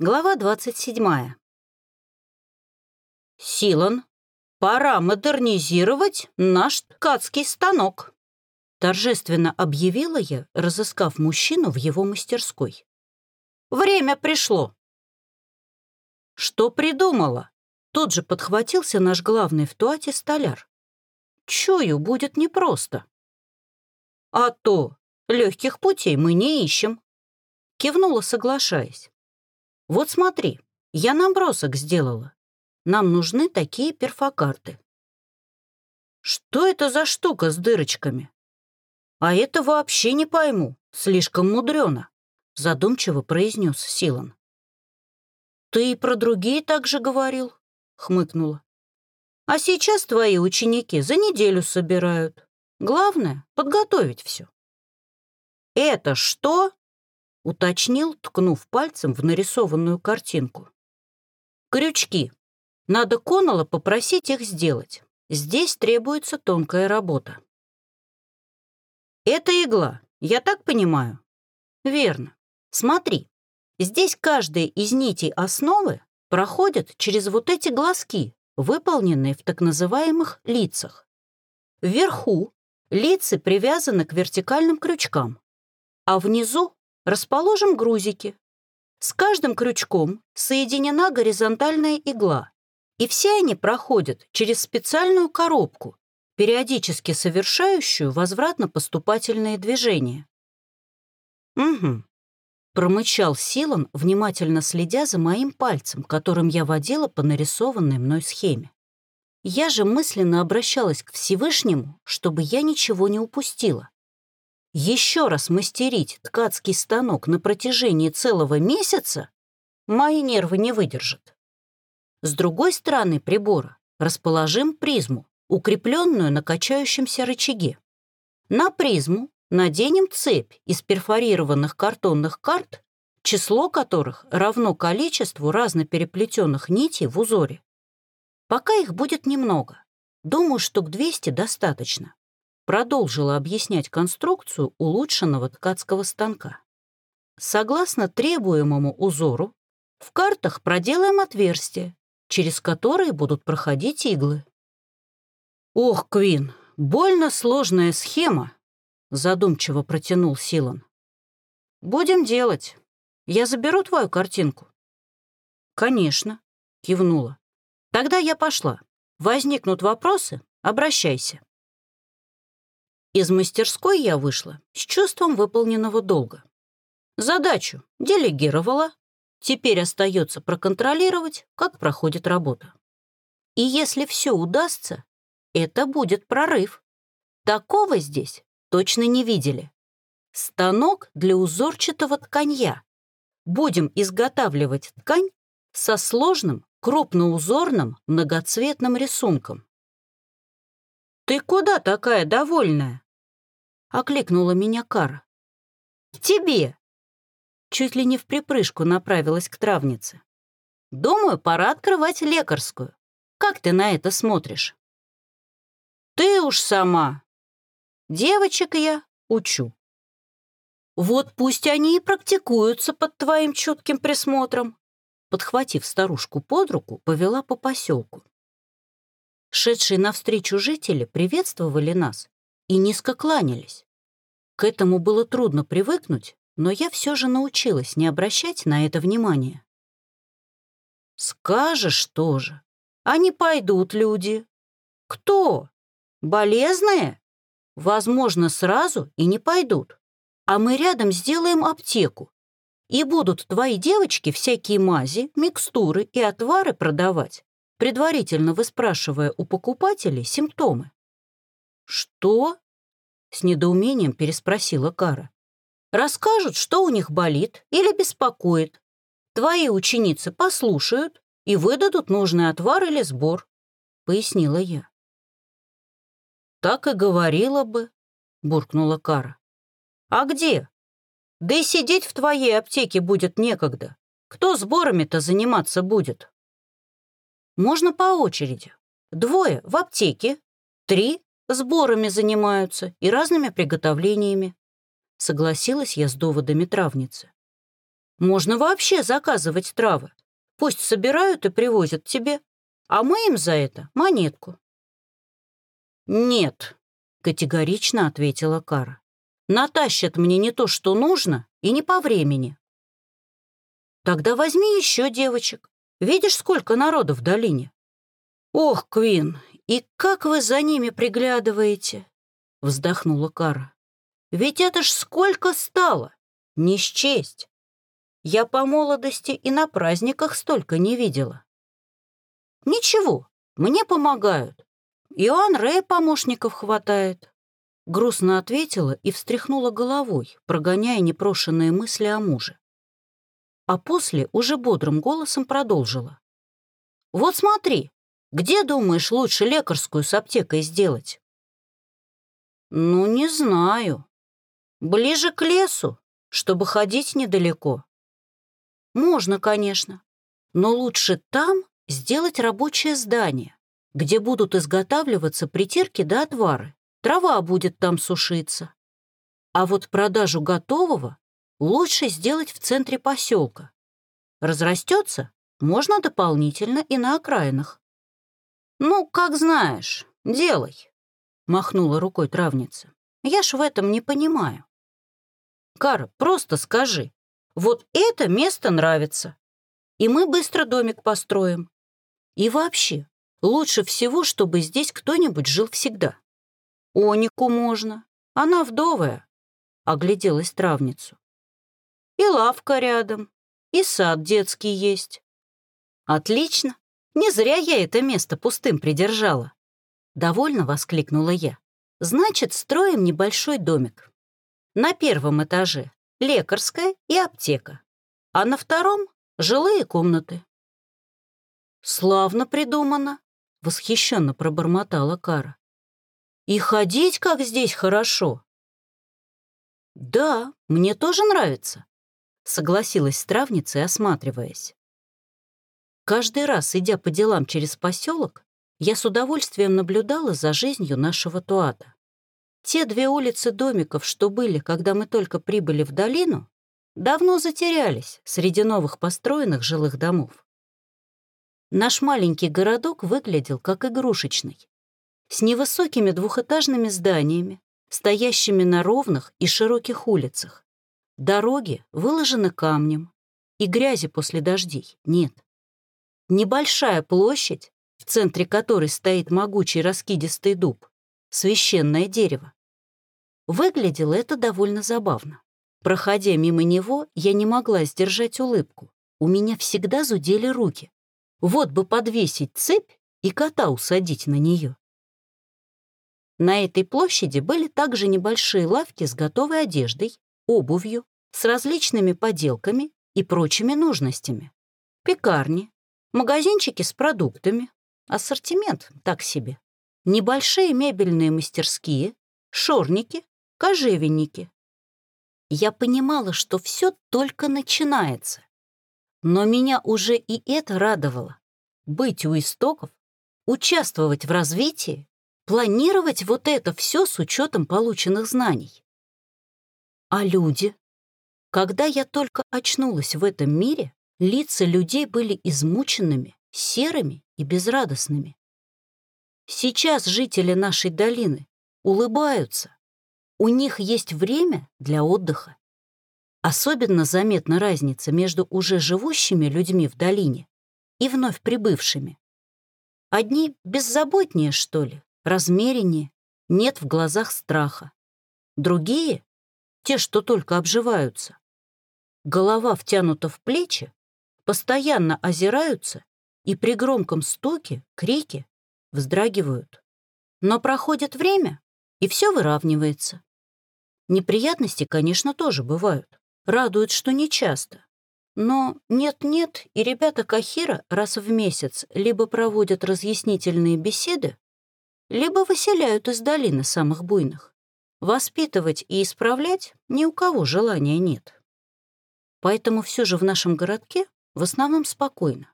Глава 27. «Силан, пора модернизировать наш ткацкий станок», торжественно объявила я, разыскав мужчину в его мастерской. «Время пришло». «Что придумала?» Тут же подхватился наш главный в туате столяр. «Чую, будет непросто». «А то, легких путей мы не ищем», кивнула, соглашаясь. Вот смотри, я набросок сделала. Нам нужны такие перфокарты. Что это за штука с дырочками? А это вообще не пойму, слишком мудрено, задумчиво произнес Силан. Ты и про другие так же говорил, хмыкнула. А сейчас твои ученики за неделю собирают. Главное — подготовить все. «Это что?» Уточнил, ткнув пальцем в нарисованную картинку. «Крючки. Надо Коннелла попросить их сделать. Здесь требуется тонкая работа». «Это игла, я так понимаю?» «Верно. Смотри, здесь каждая из нитей основы проходит через вот эти глазки, выполненные в так называемых лицах. Вверху лица привязаны к вертикальным крючкам, а внизу Расположим грузики. С каждым крючком соединена горизонтальная игла, и все они проходят через специальную коробку, периодически совершающую возвратно-поступательные движения. «Угу», — промычал Силан, внимательно следя за моим пальцем, которым я водила по нарисованной мной схеме. Я же мысленно обращалась к Всевышнему, чтобы я ничего не упустила. Еще раз мастерить ткацкий станок на протяжении целого месяца мои нервы не выдержат. С другой стороны прибора расположим призму, укрепленную на качающемся рычаге. На призму наденем цепь из перфорированных картонных карт, число которых равно количеству разнопереплетенных нитей в узоре. Пока их будет немного. Думаю, штук 200 достаточно продолжила объяснять конструкцию улучшенного ткацкого станка. Согласно требуемому узору, в картах проделаем отверстия, через которые будут проходить иглы. «Ох, Квин, больно сложная схема», — задумчиво протянул Силан. «Будем делать. Я заберу твою картинку». «Конечно», — кивнула. «Тогда я пошла. Возникнут вопросы — обращайся». Из мастерской я вышла с чувством выполненного долга. Задачу делегировала, теперь остается проконтролировать, как проходит работа. И если все удастся, это будет прорыв. Такого здесь точно не видели. Станок для узорчатого тканья. Будем изготавливать ткань со сложным крупноузорным многоцветным рисунком. «Ты куда такая довольная?» Окликнула меня Кара. «К тебе!» Чуть ли не в припрыжку направилась к травнице. «Думаю, пора открывать лекарскую. Как ты на это смотришь?» «Ты уж сама!» «Девочек я учу». «Вот пусть они и практикуются под твоим чутким присмотром», подхватив старушку под руку, повела по поселку. Шедшие навстречу жители приветствовали нас и низко кланялись. К этому было трудно привыкнуть, но я все же научилась не обращать на это внимания. «Скажешь тоже. А не пойдут люди. Кто? Болезные? Возможно, сразу и не пойдут. А мы рядом сделаем аптеку. И будут твои девочки всякие мази, микстуры и отвары продавать, предварительно выспрашивая у покупателей симптомы. Что? С недоумением переспросила Кара. «Расскажут, что у них болит или беспокоит. Твои ученицы послушают и выдадут нужный отвар или сбор», — пояснила я. «Так и говорила бы», — буркнула Кара. «А где? Да и сидеть в твоей аптеке будет некогда. Кто сборами-то заниматься будет?» «Можно по очереди. Двое в аптеке, три Сборами занимаются и разными приготовлениями. Согласилась я с доводами травницы. Можно вообще заказывать травы. Пусть собирают и привозят тебе, а мы им за это монетку». «Нет», — категорично ответила Кара. «Натащат мне не то, что нужно, и не по времени». «Тогда возьми еще девочек. Видишь, сколько народу в долине?» «Ох, Квин, и как вы за ними приглядываете?» — вздохнула Кара. «Ведь это ж сколько стало! Не счесть! Я по молодости и на праздниках столько не видела». «Ничего, мне помогают. Иоанн Рэй помощников хватает». Грустно ответила и встряхнула головой, прогоняя непрошенные мысли о муже. А после уже бодрым голосом продолжила. «Вот смотри, где, думаешь, лучше лекарскую с аптекой сделать? Ну, не знаю. Ближе к лесу, чтобы ходить недалеко. Можно, конечно, но лучше там сделать рабочее здание, где будут изготавливаться притирки да отвары. Трава будет там сушиться. А вот продажу готового лучше сделать в центре поселка. Разрастется, можно дополнительно и на окраинах. «Ну, как знаешь, делай», — махнула рукой травница. «Я ж в этом не понимаю». «Кара, просто скажи, вот это место нравится, и мы быстро домик построим. И вообще, лучше всего, чтобы здесь кто-нибудь жил всегда. Онику можно, она вдовая», — огляделась травницу. «И лавка рядом, и сад детский есть». «Отлично. Не зря я это место пустым придержала. Довольно воскликнула я. Значит, строим небольшой домик. На первом этаже лекарская и аптека, а на втором — жилые комнаты. «Славно придумано», — восхищенно пробормотала Кара. «И ходить, как здесь, хорошо». «Да, мне тоже нравится», — согласилась с травницей, осматриваясь. Каждый раз, идя по делам через поселок, я с удовольствием наблюдала за жизнью нашего Туата. Те две улицы домиков, что были, когда мы только прибыли в долину, давно затерялись среди новых построенных жилых домов. Наш маленький городок выглядел как игрушечный, с невысокими двухэтажными зданиями, стоящими на ровных и широких улицах. Дороги выложены камнем, и грязи после дождей нет. Небольшая площадь, в центре которой стоит могучий раскидистый дуб, священное дерево. Выглядело это довольно забавно. Проходя мимо него, я не могла сдержать улыбку. У меня всегда зудели руки. Вот бы подвесить цепь и кота усадить на нее. На этой площади были также небольшие лавки с готовой одеждой, обувью, с различными поделками и прочими нужностями. Пекарни, Магазинчики с продуктами, ассортимент так себе. Небольшие мебельные мастерские, шорники, кожевенники. Я понимала, что все только начинается. Но меня уже и это радовало. Быть у истоков, участвовать в развитии, планировать вот это все с учетом полученных знаний. А люди? Когда я только очнулась в этом мире, Лица людей были измученными, серыми и безрадостными. Сейчас жители нашей долины улыбаются. У них есть время для отдыха. Особенно заметна разница между уже живущими людьми в долине и вновь прибывшими. Одни беззаботнее, что ли, размереннее, нет в глазах страха. Другие, те, что только обживаются, голова втянута в плечи, постоянно озираются и при громком стуке, крике вздрагивают. Но проходит время, и все выравнивается. Неприятности, конечно, тоже бывают. Радует, что не часто. Но нет-нет, и ребята Кахира раз в месяц либо проводят разъяснительные беседы, либо выселяют из долины самых буйных. Воспитывать и исправлять ни у кого желания нет. Поэтому все же в нашем городке в основном спокойно.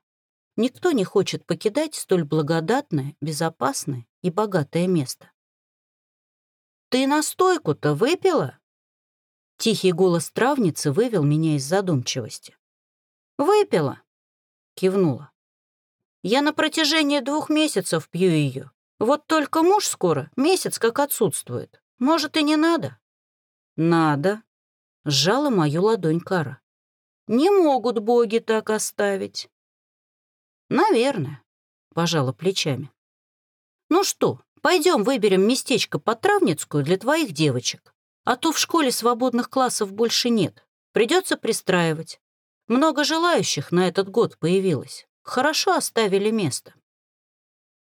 Никто не хочет покидать столь благодатное, безопасное и богатое место. «Ты настойку-то выпила?» Тихий голос травницы вывел меня из задумчивости. «Выпила», — кивнула. «Я на протяжении двух месяцев пью ее. Вот только муж скоро месяц как отсутствует. Может, и не надо?» «Надо», — сжала мою ладонь Кара. «Не могут боги так оставить». «Наверное», — пожала плечами. «Ну что, пойдем выберем местечко под Травницкую для твоих девочек, а то в школе свободных классов больше нет. Придется пристраивать. Много желающих на этот год появилось. Хорошо оставили место».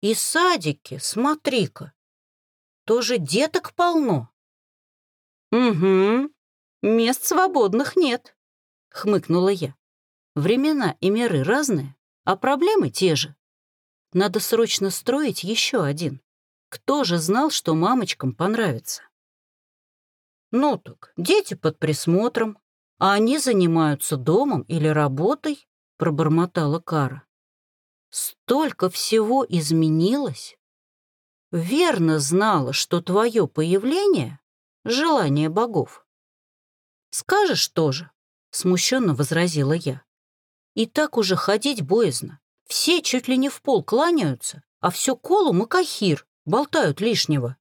«И садики, смотри-ка, тоже деток полно», «Угу, мест свободных нет», — хмыкнула я. «Времена и меры разные, а проблемы те же. Надо срочно строить еще один. Кто же знал, что мамочкам понравится?» «Ну так, дети под присмотром, а они занимаются домом или работой», — пробормотала Кара. «Столько всего изменилось. Верно знала, что твое появление желание богов. «Скажешь тоже», — смущенно возразила я. «И так уже ходить боязно. Все чуть ли не в пол кланяются, а все колум и кахир, болтают лишнего».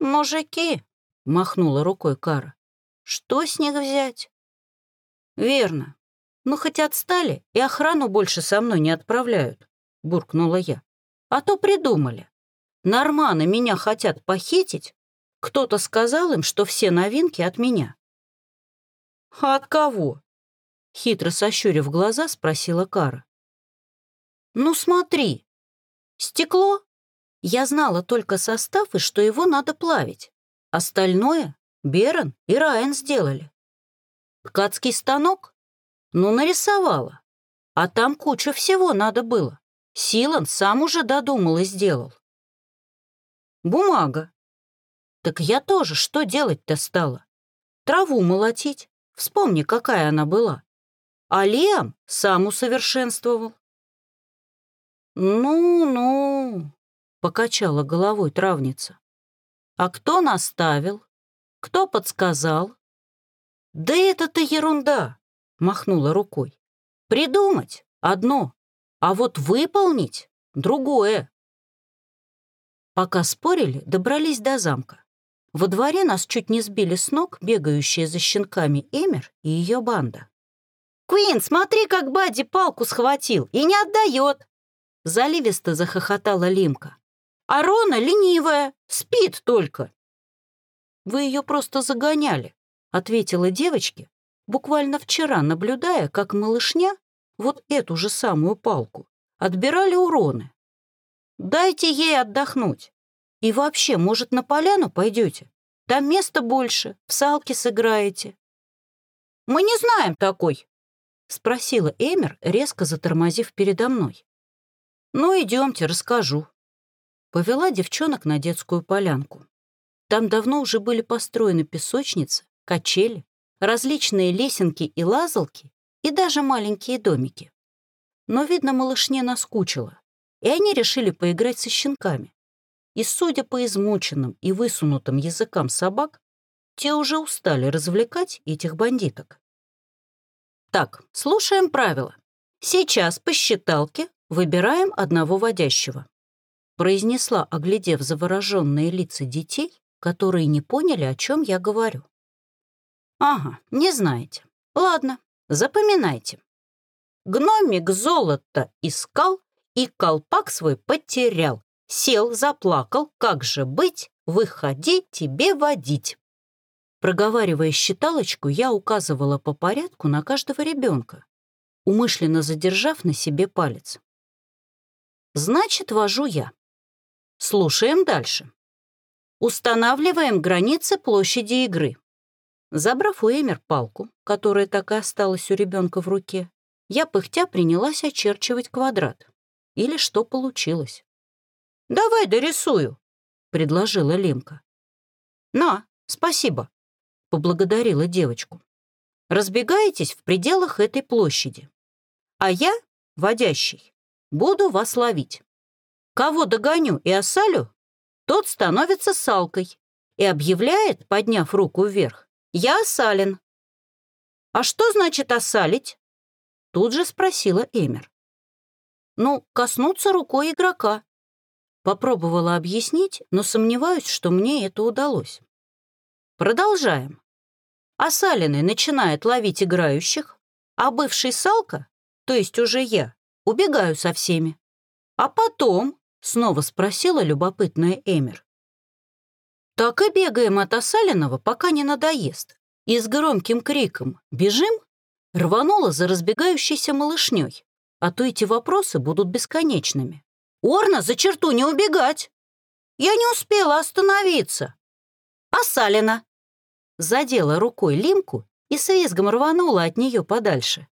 «Мужики», — махнула рукой Кара, — «что с них взять?» «Верно. Ну, хоть отстали и охрану больше со мной не отправляют», — буркнула я. «А то придумали. Норманы меня хотят похитить, кто-то сказал им, что все новинки от меня. «А от кого?» — хитро сощурив глаза, спросила Кара. «Ну смотри, стекло. Я знала только состав и что его надо плавить. Остальное Берон и Райан сделали. Ткацкий станок? Ну, нарисовала. А там куча всего надо было. Силан сам уже додумал и сделал. Бумага. Так я тоже что делать-то стала? Траву молотить. Вспомни, какая она была. А Лиам сам усовершенствовал. «Ну-ну», — покачала головой травница. «А кто наставил? Кто подсказал?» «Да это-то ерунда», — махнула рукой. «Придумать — одно, а вот выполнить — другое». Пока спорили, добрались до замка. Во дворе нас чуть не сбили с ног бегающие за щенками Эмер и ее банда. «Куин, смотри, как Бадди палку схватил и не отдает!» Заливисто захохотала Лимка. «А Рона ленивая, спит только!» «Вы ее просто загоняли», — ответила девочке, буквально вчера наблюдая, как малышня вот эту же самую палку отбирали уроны. «Дайте ей отдохнуть. И вообще, может, на поляну пойдете? Там места больше, в салки сыграете». «Мы не знаем такой», — спросила Эмер, резко затормозив передо мной. «Ну, идемте, расскажу». Повела девчонок на детскую полянку. Там давно уже были построены песочницы, качели, различные лесенки и лазалки и даже маленькие домики. Но, видно, малышне наскучило, и они решили поиграть со щенками. И, судя по измученным и высунутым языкам собак, те уже устали развлекать этих бандиток. Так, слушаем правила. Сейчас по считалке выбираем одного водящего. Произнесла, оглядев завороженные лица детей, которые не поняли, о чем я говорю. Ага, не знаете. Ладно, запоминайте. Гномик золото искал и колпак свой потерял. Сел, заплакал, как же быть, выходи, тебе водить. Проговаривая считалочку, я указывала по порядку на каждого ребенка, умышленно задержав на себе палец. Значит, вожу я. Слушаем дальше. Устанавливаем границы площади игры. Забрав у Эмер палку, которая так и осталась у ребенка в руке, я пыхтя принялась очерчивать квадрат. Или что получилось. «Давай дорисую», — предложила Лемка. «На, спасибо», — поблагодарила девочку. «Разбегаетесь в пределах этой площади. А я, водящий, буду вас ловить. Кого догоню и осалю, тот становится салкой и объявляет, подняв руку вверх, «Я осален». «А что значит осалить?» Тут же спросила Эмер. «Ну, коснуться рукой игрока». Попробовала объяснить, но сомневаюсь, что мне это удалось. Продолжаем. Осаленный начинает ловить играющих, а бывший Салка, то есть уже я, убегаю со всеми. А потом, снова спросила любопытная Эмер, так и бегаем от осаленного, пока не надоест. И с громким криком «Бежим!» рванула за разбегающейся малышней. А то эти вопросы будут бесконечными. «Орна, за черту не убегать!» «Я не успела остановиться!» «Осалена!» Задела рукой лимку и с визгом рванула от нее подальше.